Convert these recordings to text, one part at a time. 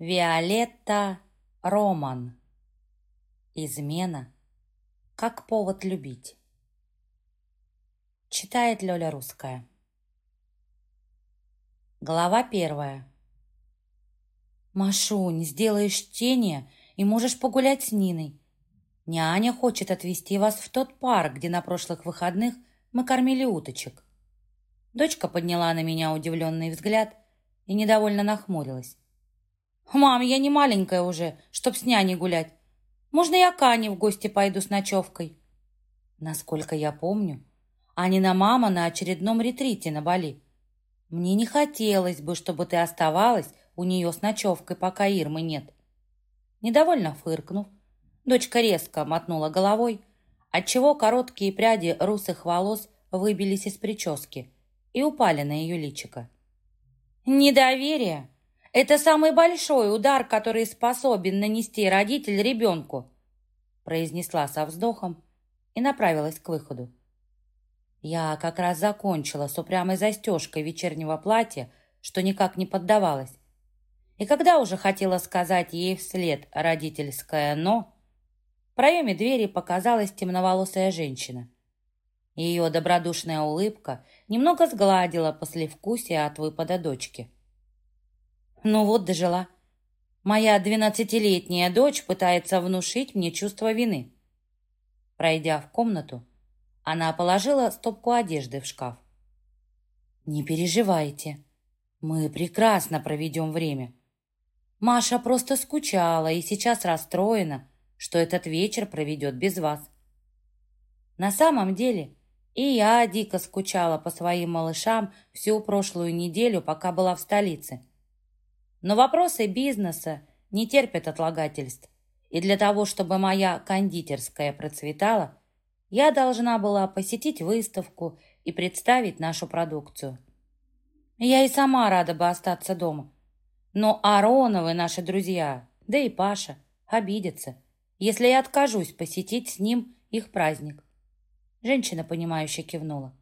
Виолетта Роман. Измена как повод любить. Читает Лёля Русская. Глава первая. «Машунь, сделаешь тени и можешь погулять с Ниной. Няня хочет отвезти вас в тот парк, где на прошлых выходных мы кормили уточек». Дочка подняла на меня удивленный взгляд и недовольно нахмурилась. «Мам, я не маленькая уже, чтоб с няней гулять. Можно я к Ане в гости пойду с ночевкой?» Насколько я помню, Анина мама на очередном ретрите на Бали. Мне не хотелось бы, чтобы ты оставалась у нее с ночевкой, пока Ирмы нет. Недовольно фыркнув, дочка резко мотнула головой, отчего короткие пряди русых волос выбились из прически и упали на ее личико. «Недоверие — это самый большой удар, который способен нанести родитель ребенку», произнесла со вздохом и направилась к выходу. Я как раз закончила с упрямой застежкой вечернего платья, что никак не поддавалось. И когда уже хотела сказать ей вслед родительское «но», в проеме двери показалась темноволосая женщина. Ее добродушная улыбка немного сгладила послевкусие от выпада дочки. Ну вот дожила. Моя двенадцатилетняя дочь пытается внушить мне чувство вины. Пройдя в комнату, она положила стопку одежды в шкаф. «Не переживайте, мы прекрасно проведем время. Маша просто скучала и сейчас расстроена, что этот вечер проведет без вас. На самом деле и я дико скучала по своим малышам всю прошлую неделю, пока была в столице. Но вопросы бизнеса не терпят отлагательств, и для того, чтобы моя кондитерская процветала, я должна была посетить выставку и представить нашу продукцию. Я и сама рада бы остаться дома. Но Ароновы, наши друзья, да и Паша, обидятся, если я откажусь посетить с ним их праздник. Женщина, понимающе кивнула.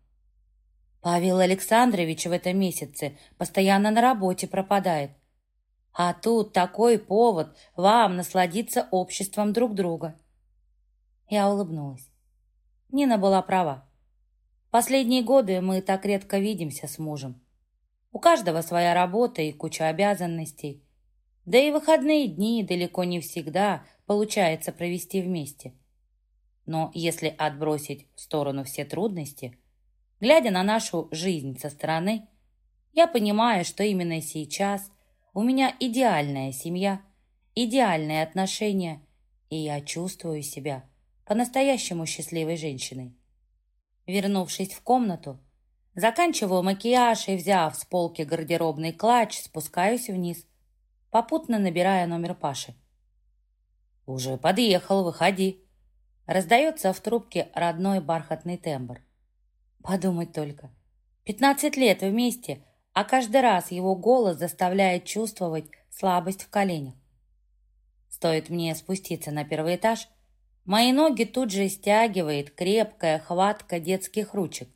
Павел Александрович в этом месяце постоянно на работе пропадает. А тут такой повод вам насладиться обществом друг друга. Я улыбнулась. Нина была права. Последние годы мы так редко видимся с мужем. У каждого своя работа и куча обязанностей. Да и выходные дни далеко не всегда получается провести вместе. Но если отбросить в сторону все трудности, глядя на нашу жизнь со стороны, я понимаю, что именно сейчас у меня идеальная семья, идеальные отношения, и я чувствую себя по-настоящему счастливой женщиной. Вернувшись в комнату, заканчиваю макияж и, взяв с полки гардеробный клатч, спускаюсь вниз, попутно набирая номер Паши. «Уже подъехал, выходи!» Раздается в трубке родной бархатный тембр. Подумать только. Пятнадцать лет вместе, а каждый раз его голос заставляет чувствовать слабость в коленях. Стоит мне спуститься на первый этаж, Мои ноги тут же стягивает крепкая хватка детских ручек.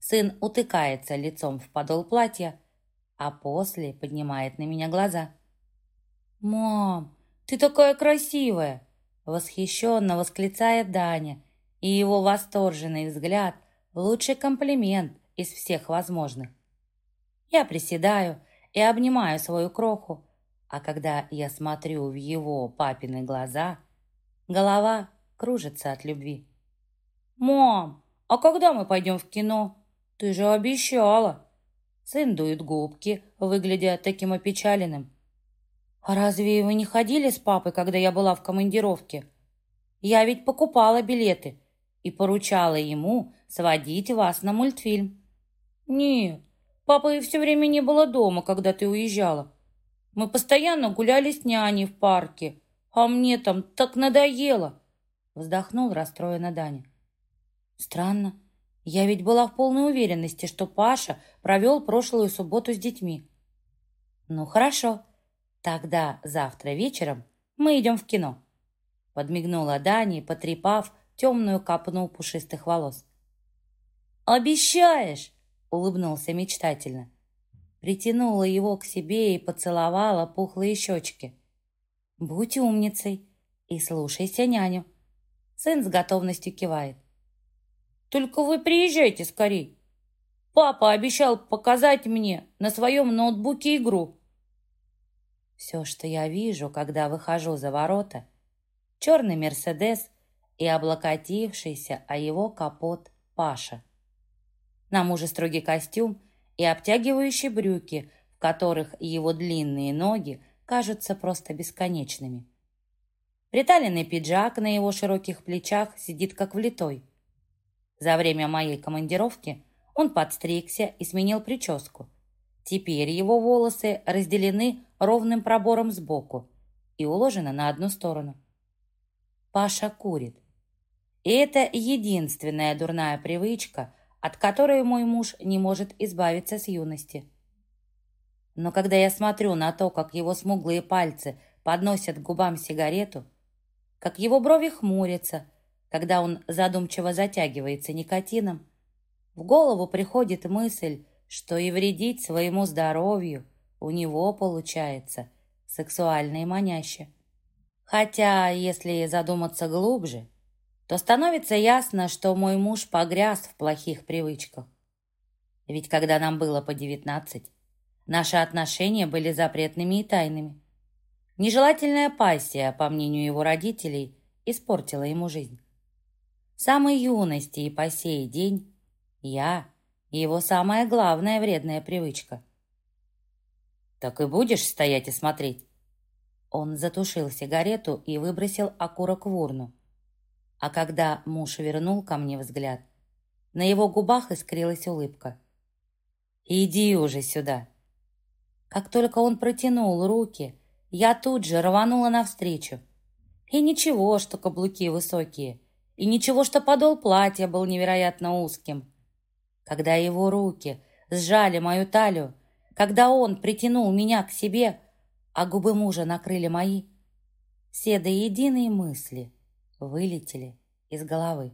Сын утыкается лицом в подол платья, а после поднимает на меня глаза. «Мам, ты такая красивая!» Восхищенно восклицает Даня, и его восторженный взгляд – лучший комплимент из всех возможных. Я приседаю и обнимаю свою кроху, а когда я смотрю в его папины глаза – Голова кружится от любви. «Мам, а когда мы пойдем в кино? Ты же обещала!» Сын дует губки, выглядя таким опечаленным. «А разве вы не ходили с папой, когда я была в командировке? Я ведь покупала билеты и поручала ему сводить вас на мультфильм». «Нет, папы все время не было дома, когда ты уезжала. Мы постоянно гуляли с няней в парке, а мне там так надоело!» Вздохнул расстроенно Даня. «Странно. Я ведь была в полной уверенности, что Паша провел прошлую субботу с детьми». «Ну, хорошо. Тогда завтра вечером мы идем в кино». Подмигнула Дани, потрепав темную копну пушистых волос. «Обещаешь?» — улыбнулся мечтательно. притянула его к себе и поцеловала пухлые щечки. «Будь умницей и слушайся няню». Сын с готовностью кивает. «Только вы приезжайте скорей. Папа обещал показать мне на своем ноутбуке игру». Все, что я вижу, когда выхожу за ворота, черный «Мерседес» и облокотившийся о его капот Паша. На муже строгий костюм и обтягивающие брюки, в которых его длинные ноги кажутся просто бесконечными. Приталенный пиджак на его широких плечах сидит как влитой. За время моей командировки он подстригся и сменил прическу. Теперь его волосы разделены ровным пробором сбоку и уложены на одну сторону. Паша курит. И это единственная дурная привычка, от которой мой муж не может избавиться с юности. Но когда я смотрю на то, как его смуглые пальцы подносят к губам сигарету, как его брови хмурятся, когда он задумчиво затягивается никотином, в голову приходит мысль, что и вредить своему здоровью у него получается сексуально и маняще. Хотя, если задуматься глубже, то становится ясно, что мой муж погряз в плохих привычках. Ведь когда нам было по девятнадцать, наши отношения были запретными и тайными. Нежелательная пассия, по мнению его родителей, испортила ему жизнь. С самой юности и по сей день я его самая главная вредная привычка. «Так и будешь стоять и смотреть?» Он затушил сигарету и выбросил окурок в урну. А когда муж вернул ко мне взгляд, на его губах искрилась улыбка. «Иди уже сюда!» Как только он протянул руки, я тут же рванула навстречу. И ничего, что каблуки высокие, и ничего, что подол платья был невероятно узким. Когда его руки сжали мою талию, когда он притянул меня к себе, а губы мужа накрыли мои, все до единой мысли вылетели из головы.